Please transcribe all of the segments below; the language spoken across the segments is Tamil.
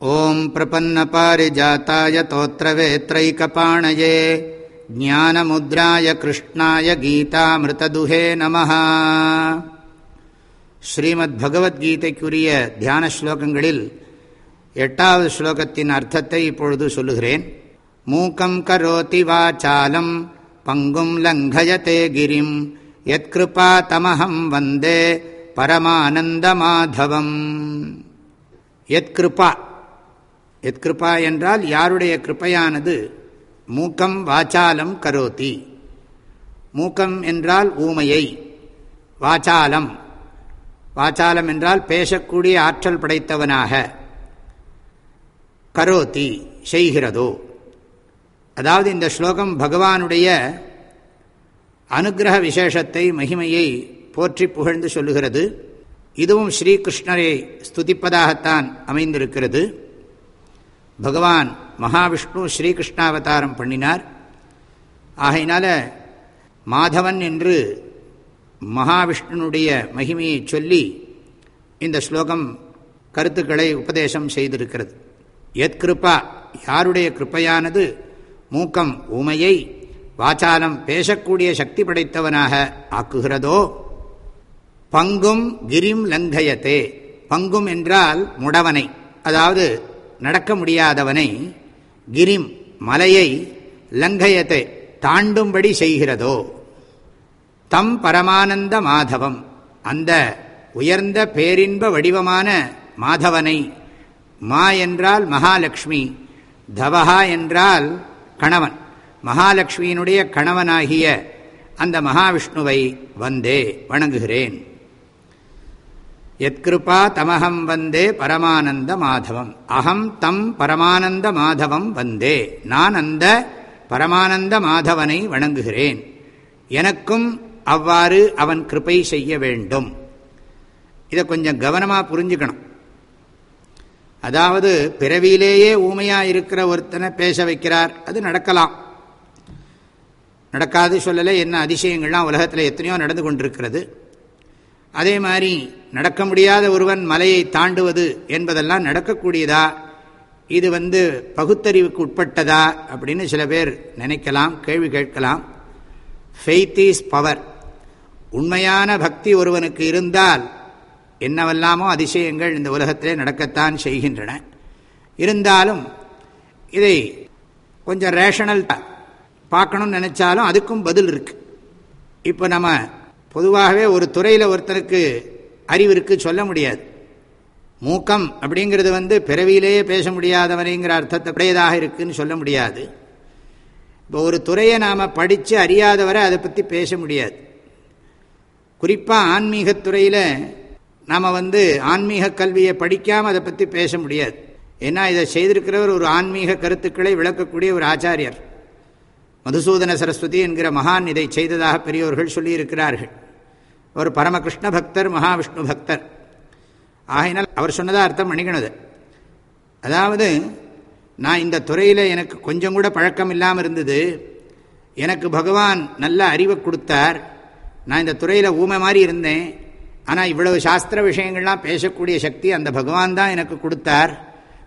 ॐ प्रपन्नपारिजाताय तोत्रवेत्रैकपाणये ज्ञानमुद्राय कृष्णाय गीतामृतदुहे நமः ஸ்ரீமத் பகவத்கீதைக்குரிய தியான ஸ்லோகங்களில் எட்டாவது ஸ்லோகத்தின் அர்த்தத்தை இப்பொழுது சொல்லுகிறேன் மூக்கம் கரோதி வாச்சாலம் பங்கும் லங்கயதே கிரிம் யத்கிருபா தமஹம் வந்தே பரமானந்தமாதவம் எத்கிருபா என்றால் யாருடைய கிருப்பையானது மூக்கம் வாச்சாலம் கரோதி. மூக்கம் என்றால் ஊமையை. வாச்சாலம். வாச்சாலம் என்றால் பேசக்கூடிய ஆற்றல் படைத்தவனாக. கரோதி செய்கிறதோ. அதாவது இந்த ஸ்லோகம் பகவானுடைய அனுகிரக விசேஷத்தை மகிமையை போற்றி புகழ்ந்து சொல்லுகிறது. இதுவும் ஸ்ரீகிருஷ்ணரை ஸ்துதிப்பதாகத்தான் அமைந்திருக்கிறது. பகவான் மகாவிஷ்ணு ஸ்ரீகிருஷ்ணாவதாரம் பண்ணினார். ஆகையினால மாதவன் என்று மகாவிஷ்ணுனுடைய மகிமையை சொல்லி இந்த ஸ்லோகம் கருத்துக்களை உபதேசம் செய்திருக்கிறது. எத் கிருப்பா யாருடைய கிருப்பையானது மூக்கம் ஊமையை வாச்சாலம் பேசக்கூடிய சக்தி படைத்தவனாக ஆக்குகிறதோ? பங்கும் கிரிம் லங்கயத்தே. பங்கும் என்றால் முடவனை. அதாவது நடக்க முடியாதவனை கிரிம் மலையை லங்கயத்தை தாண்டும்படி செய்கிறதோ? தம் பரமானந்த மாதவம் அந்த உயர்ந்த பேரின்ப வடிவமான மாதவனை மா என்றால் மகாலட்சுமி தவஹா என்றால் கணவன். மகாலட்சுமியினுடைய கணவனாகிய அந்த மகாவிஷ்ணுவை வந்தே வணங்குகிறேன். எத்கிருபா தமகம் வந்தே பரமானந்த மாதவம். அகம் தம் பரமானந்த மாதவம் வந்தே. நான் அந்த பரமானந்த மாதவனை வணங்குகிறேன். எனக்கும் அவ்வாறு அவன் கிருப்பை செய்ய வேண்டும். இதை கொஞ்சம் கவனமாக புரிஞ்சுக்கணும். அதாவது பிறவியிலேயே ஊமையாக இருக்கிற ஒருத்தனை பேச வைக்கிறார். அது நடக்கலாம். நடக்காது சொல்லலை என்ன அதிசயங்கள்லாம் உலகத்தில் எத்தனையோ நடந்து கொண்டிருக்கிறது. அதே மாதிரி நடக்க முடியாத ஒருவன் மலையை தாண்டுவது என்பதெல்லாம் நடக்கக்கூடியதா? இது வந்து பகுத்தறிவுக்கு உட்பட்டதா? அப்படின்னு சில பேர் நினைக்கலாம் கேள்வி கேட்கலாம். ஃபெய்த் இஸ் பவர் உண்மையான பக்தி ஒருவனுக்கு இருந்தால் என்னவெல்லாமோ அதிசயங்கள் இந்த உலகத்திலே நடக்கத்தான் செய்கின்றன. இருந்தாலும் இதை கொஞ்சம் ரேஷனல் பார்க்கணும்னு நினச்சாலும் அதுக்கும் பதில் இருக்குது இப்போ நம்ம பொதுவாகவே ஒரு துறையில் ஒருத்தருக்கு அறிவு இருக்குது சொல்ல முடியாது. மூக்கம் அப்படிங்கிறது வந்து பிறவியிலேயே பேச முடியாதவனைங்கிற அர்த்தத்தை உடையதாக இருக்குதுன்னு சொல்ல முடியாது. இப்போ ஒரு துறையை நாம் படித்து அறியாதவரை அதை பற்றி பேச முடியாது. குறிப்பாக ஆன்மீகத்துறையில் நாம் வந்து ஆன்மீக கல்வியை படிக்காமல் அதை பற்றி பேச முடியாது. ஏன்னா இதை செய்திருக்கிறவர் ஒரு ஆன்மீக கருத்துக்களை விளக்கக்கூடிய ஒரு ஆச்சாரியர். மதுசூதன சரஸ்வதி என்கிற மகான் இதை செய்ததாக பெரியோர்கள் சொல்லியிருக்கிறார்கள். ஒரு பரமகிருஷ்ண பக்தர் மகாவிஷ்ணு பக்தர். ஆகையினால் அவர் சொன்னதாக அர்த்தம் பண்ணிக்கணுது. அதாவது நான் இந்த துறையில் எனக்கு கொஞ்சம் கூட பழக்கம் இல்லாமல் இருந்தது. எனக்கு பகவான் நல்ல அறிவை கொடுத்தார். நான் இந்த துறையில் ஊமை மாதிரி இருந்தேன். ஆனால் இவ்வளவு சாஸ்திர விஷயங்கள்லாம் பேசக்கூடிய சக்தி அந்த பகவான் தான் எனக்கு கொடுத்தார்.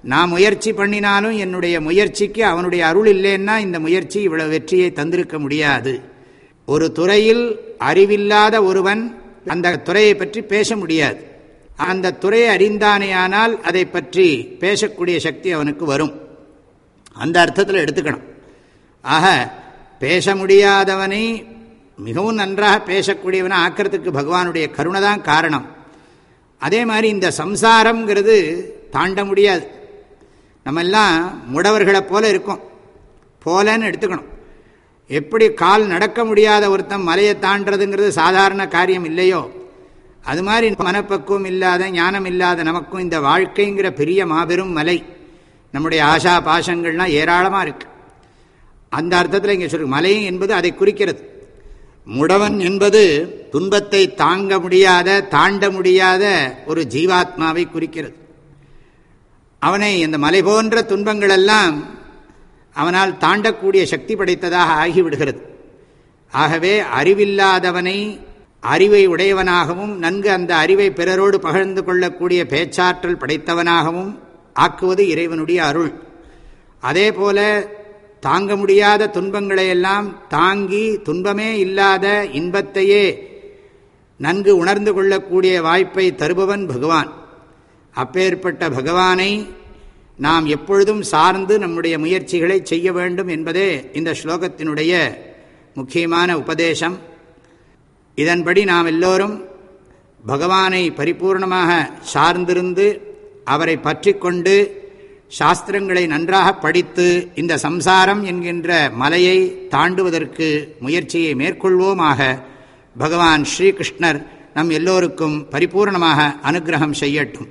நான் முயற்சி பண்ணினாலும் என்னுடைய முயற்சிக்கு அவனுடைய அருள் இல்லைன்னா இந்த முயற்சி இவ்வளவு வெற்றியை தந்திருக்க முடியாது. ஒரு துறையில் அறிவில்லாத ஒருவன் அந்த துறையை பற்றி பேச முடியாது. அந்த துறையை அறிந்தானேயானால் அதை பற்றி பேசக்கூடிய சக்தி அவனுக்கு வரும். அந்த அர்த்தத்தில் எடுத்துக்கணும். ஆக பேச முடியாதவனை மிகவும் நன்றாக பேசக்கூடியவனை ஆக்கிறதுக்கு பகவானுடைய கருணை தான் காரணம். அதே மாதிரி இந்த சம்சாரம்ங்கிறது தாண்ட முடியாது. நம்ம எல்லாம் முடவர்களை போல இருக்கும். போலன்னு எடுத்துக்கணும். எப்படி கால் நடக்க முடியாத ஒருத்தன் மலையை தாண்டதுங்கிறது சாதாரண காரியம் இல்லையோ? அது மாதிரி மனப்பக்குவம் இல்லாத ஞானம் இல்லாத நமக்கும் இந்த வாழ்க்கைங்கிற பெரிய மாபெரும் மலை நம்முடைய ஆசா பாசங்கள்லாம் ஏராளமாக இருக்கு. அந்த அர்த்தத்தில் இங்கே சொல்லு மலை என்பது அதை குறிக்கிறது. முடவன் என்பது துன்பத்தை தாங்க முடியாத தாண்ட முடியாத ஒரு ஜீவாத்மாவை குறிக்கிறது. அவனை இந்த மலை போன்ற துன்பங்களெல்லாம் அவனால் தாண்டக்கூடிய சக்தி படைத்ததாக ஆகிவிடுகிறது. ஆகவே அறிவில்லாதவனை அறிவை உடையவனாகவும் நன்கு அந்த அறிவை பிறரோடு பகிர்ந்து கொள்ளக்கூடிய பேச்சாற்றல் படைத்தவனாகவும் ஆக்குவது இறைவனுடைய அருள். அதே போல தாங்க முடியாத துன்பங்களை எல்லாம் தாங்கி துன்பமே இல்லாத இன்பத்தையே நன்கு உணர்ந்து கொள்ளக்கூடிய வாய்ப்பை தருபவன் பகவான். அப்பேற்பட்ட பகவானை நாம் எப்பொழுதும் சார்ந்து நம்முடைய முயற்சிகளை செய்ய வேண்டும் என்பதே இந்த ஸ்லோகத்தினுடைய முக்கியமான உபதேசம். இதன்படி நாம் எல்லோரும் பகவானை பரிபூர்ணமாக சார்ந்திருந்து அவரை பற்றி கொண்டு சாஸ்திரங்களை நன்றாக படித்து இந்த சம்சாரம் என்கின்ற மலையை தாண்டுவதற்கு முயற்சியை மேற்கொள்வோமாக பகவான் ஸ்ரீகிருஷ்ணர் நம் எல்லோருக்கும் பரிபூர்ணமாக அனுகிரகம் செய்யட்டும்.